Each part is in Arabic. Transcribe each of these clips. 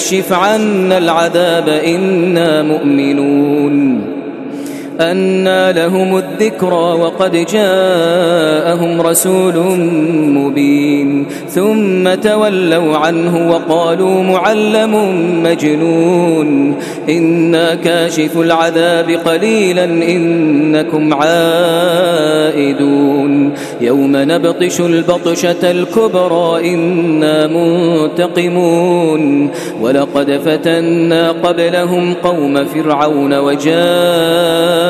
اكشف عنا العذاب إنا مؤمنون. أنى لهم الذكرى وقد جاءهم رسول مبين ثم تولوا عنه وقالوا معلم مجنون إنا كاشف العذاب قليلا إنكم عائدون يوم نبطش البطشة الكبرى إنا منتقمون ولقد فتنا قبلهم قوم فرعون وجاءهم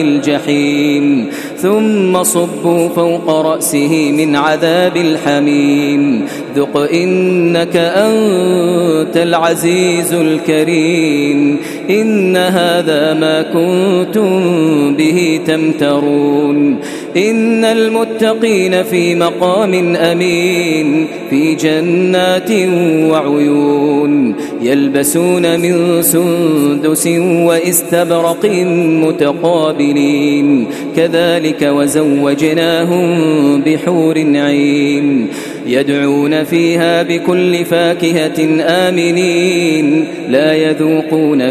الجحيم ثم صبوا فوق رأسه من عذاب الحميم. ذق إنك أنت العزيز الكريم. إن هذا ما كنتم به تمترون. إن المتقين في مقام أمين في جنات وعيون يلبسون من سندس وإستبرق متقابلين. كذلك وزوجناهم بحور عين يدعون فيها بكل فاكهة آمنين. لا يذوقون